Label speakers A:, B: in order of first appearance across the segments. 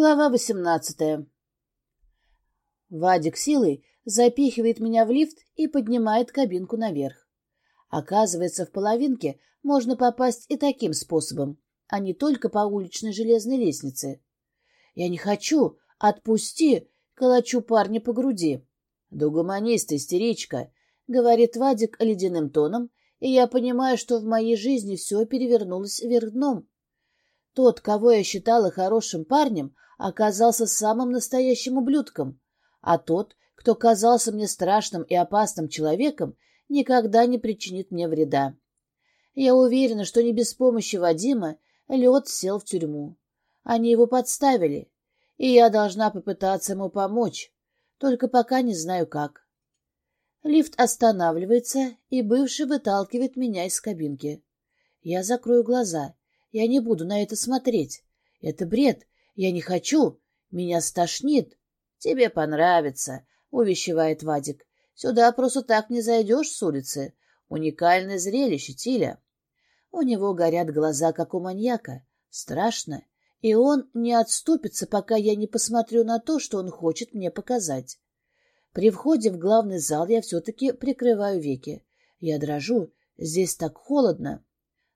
A: Глава восемнадцатая. Вадик силой запихивает меня в лифт и поднимает кабинку наверх. Оказывается, в половинке можно попасть и таким способом, а не только по уличной железной лестнице. Я не хочу, отпусти, калачу парня по груди. Да угомонись истеричка, говорит Вадик ледяным тоном, и я понимаю, что в моей жизни все перевернулось вверх дном. Тот, кого я считала хорошим парнем, оказался самым настоящим ублюдком, а тот, кто казался мне страшным и опасным человеком, никогда не причинит мне вреда. Я уверена, что не без помощи Вадима лед сел в тюрьму. Они его подставили, и я должна попытаться ему помочь, только пока не знаю как. Лифт останавливается, и бывший выталкивает меня из кабинки. Я закрою глаза. Я не буду на это смотреть. Это бред, я не хочу. Меня стошнит. Тебе понравится, увещевает Вадик. Сюда просто так не зайдешь с улицы. Уникальное зрелище, Тиля. У него горят глаза, как у маньяка. Страшно. И он не отступится, пока я не посмотрю на то, что он хочет мне показать. При входе в главный зал я все-таки прикрываю веки. Я дрожу. Здесь так холодно.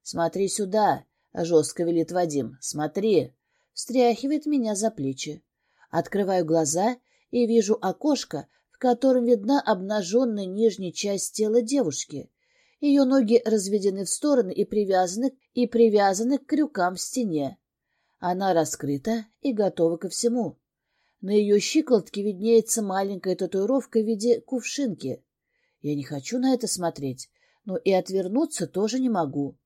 A: Смотри сюда, — жестко велит Вадим. Смотри встряхивает меня за плечи. Открываю глаза и вижу окошко, в котором видна обнаженная нижняя часть тела девушки. Ее ноги разведены в стороны и привязаны, и привязаны к крюкам в стене. Она раскрыта и готова ко всему. На ее щиколотке виднеется маленькая татуировка в виде кувшинки. Я не хочу на это смотреть, но и отвернуться тоже не могу.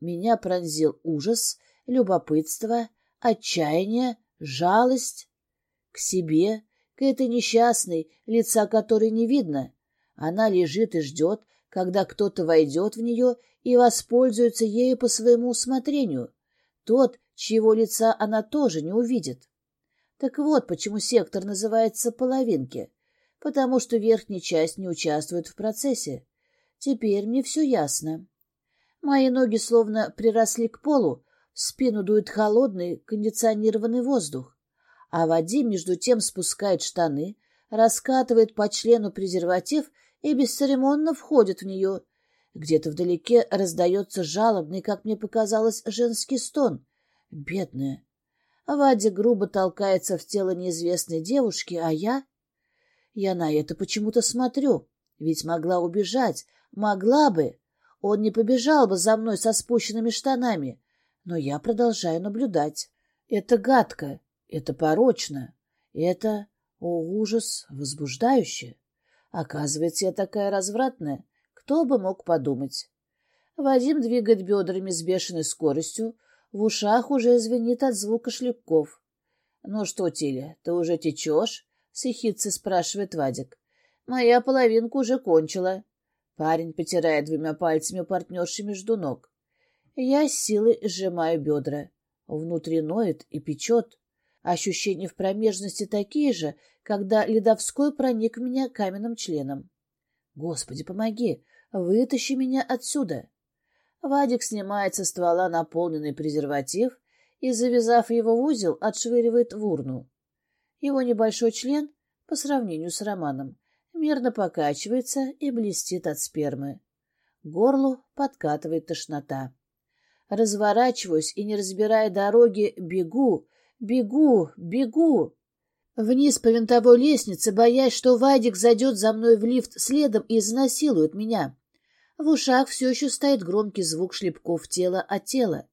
A: Меня пронзил ужас, любопытство, отчаяние, жалость к себе, к этой несчастной, лица которой не видно. Она лежит и ждет, когда кто-то войдет в нее и воспользуется ею по своему усмотрению. Тот, чьего лица она тоже не увидит. Так вот, почему сектор называется «половинки», потому что верхняя часть не участвует в процессе. Теперь мне все ясно. Мои ноги словно приросли к полу, в спину дует холодный кондиционированный воздух, а Вадим между тем спускает штаны, раскатывает по члену презерватив и бесцеремонно входит в нее. Где-то вдалеке раздается жалобный, как мне показалось, женский стон. Бедная. Вадя грубо толкается в тело неизвестной девушки, а я... Я на это почему-то смотрю, ведь могла убежать, могла бы. Он не побежал бы за мной со спущенными штанами, но я продолжаю наблюдать. Это гадко, это порочно, это, о ужас, возбуждающе. Оказывается, я такая развратная. Кто бы мог подумать? Вадим двигает бедрами с бешеной скоростью, в ушах уже звенит от звука шлепков. — Ну что, Тиля, ты уже течешь? — с спрашивает Вадик. — Моя половинка уже кончила. Парень потирает двумя пальцами партнерши между ног. Я с силой сжимаю бедра. Внутри ноет и печет. Ощущения в промежности такие же, когда Ледовской проник в меня каменным членом. Господи, помоги! Вытащи меня отсюда! Вадик снимает со ствола наполненный презерватив и, завязав его в узел, отшвыривает в урну. Его небольшой член, по сравнению с Романом, мерно покачивается и блестит от спермы. Горлу подкатывает тошнота. Разворачиваюсь и, не разбирая дороги, бегу, бегу, бегу. Вниз по винтовой лестнице, боясь, что Вадик зайдет за мной в лифт следом и изнасилует меня. В ушах все еще стоит громкий звук шлепков тела от тела.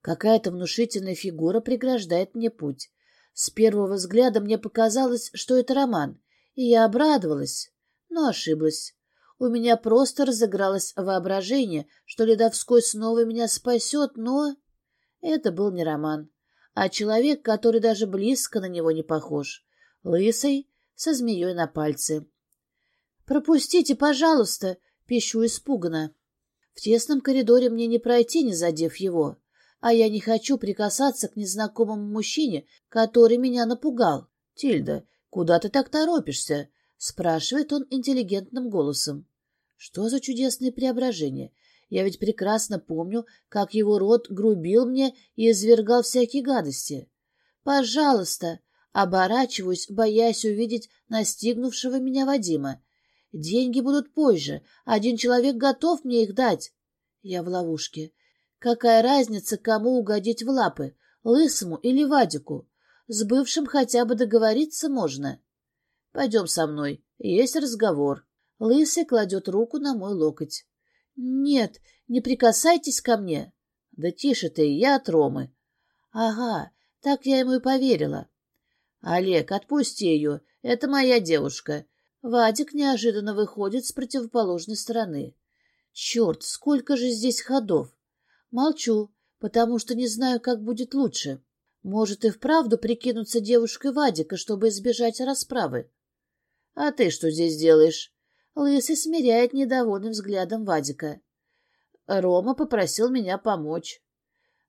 A: Какая-то внушительная фигура преграждает мне путь. С первого взгляда мне показалось, что это Роман, и я обрадовалась, но ошиблась. У меня просто разыгралось воображение, что Ледовской снова меня спасет, но... Это был не Роман, а человек, который даже близко на него не похож. Лысый, со змеей на пальце. «Пропустите, пожалуйста!» — пищу испуганно. В тесном коридоре мне не пройти, не задев его, а я не хочу прикасаться к незнакомому мужчине, который меня напугал. «Тильда, куда ты так торопишься?» — спрашивает он интеллигентным голосом. Что за чудесное преображение? Я ведь прекрасно помню, как его род грубил мне и извергал всякие гадости. Пожалуйста. Оборачиваюсь, боясь увидеть настигнувшего меня Вадима. Деньги будут позже. Один человек готов мне их дать. Я в ловушке. Какая разница, кому угодить в лапы, Лысому или Вадику? С бывшим хотя бы договориться можно. Пойдем со мной, есть разговор. Лысый кладет руку на мой локоть. Нет, не прикасайтесь ко мне. Да тише ты, я от Ромы. Ага, так я ему и поверила. Олег, отпусти ее, это моя девушка. Вадик неожиданно выходит с противоположной стороны. Черт, сколько же здесь ходов! Молчу, потому что не знаю, как будет лучше. Может и вправду прикинуться девушкой Вадика, чтобы избежать расправы. — А ты что здесь делаешь? Лысый смиряет недовольным взглядом Вадика. Рома попросил меня помочь.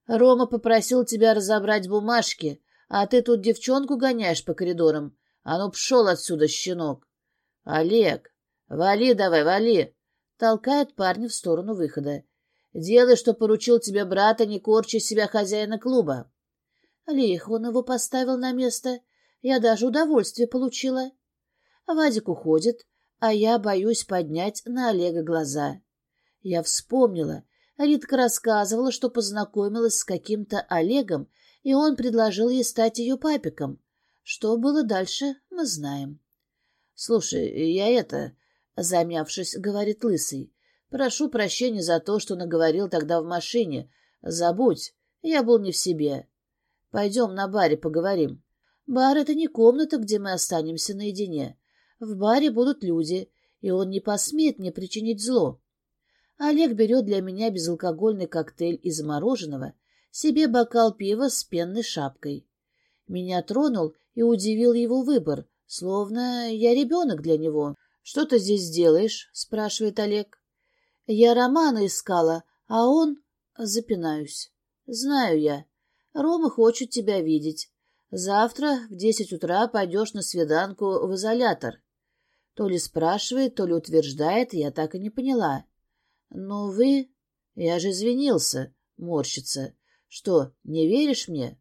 A: Рома попросил тебя разобрать бумажки, а ты тут девчонку гоняешь по коридорам. А ну, пшел отсюда, щенок. Олег, вали давай, вали. Толкает парня в сторону выхода. Делай, что поручил тебе брат, а не корчи себя хозяина клуба. Лихо он его поставил на место. Я даже удовольствие получила. Вадик уходит, а я боюсь поднять на Олега глаза. Я вспомнила. Ритка рассказывала, что познакомилась с каким-то Олегом, и он предложил ей стать ее папиком. Что было дальше, мы знаем. — Слушай, я это... — замявшись, говорит Лысый. Прошу прощения за то, что наговорил тогда в машине. Забудь, я был не в себе. Пойдем на баре поговорим. Бар — это не комната, где мы останемся наедине. В баре будут люди, и он не посмеет мне причинить зло. Олег берет для меня безалкогольный коктейль из мороженого, себе бокал пива с пенной шапкой. Меня тронул и удивил его выбор, словно я ребенок для него. — Что ты здесь делаешь? — спрашивает Олег. Я Романа искала, а он... Запинаюсь. Знаю я. Рома хочет тебя видеть. Завтра в десять утра пойдешь на свиданку в изолятор. То ли спрашивает, то ли утверждает, я так и не поняла. Но вы... Я же извинился, морщится. Что, не веришь мне?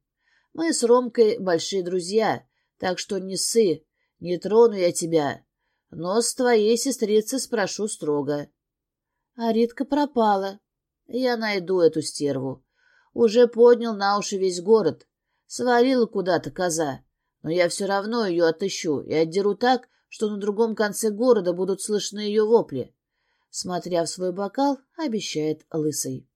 A: Мы с Ромкой большие друзья, так что не ссы, не трону я тебя. Но с твоей сестрицы спрошу строго. А Ритка пропала. Я найду эту стерву. Уже поднял на уши весь город. Свалила куда-то коза. Но я все равно ее отыщу и отдеру так, что на другом конце города будут слышны ее вопли. Смотря в свой бокал, обещает Лысый.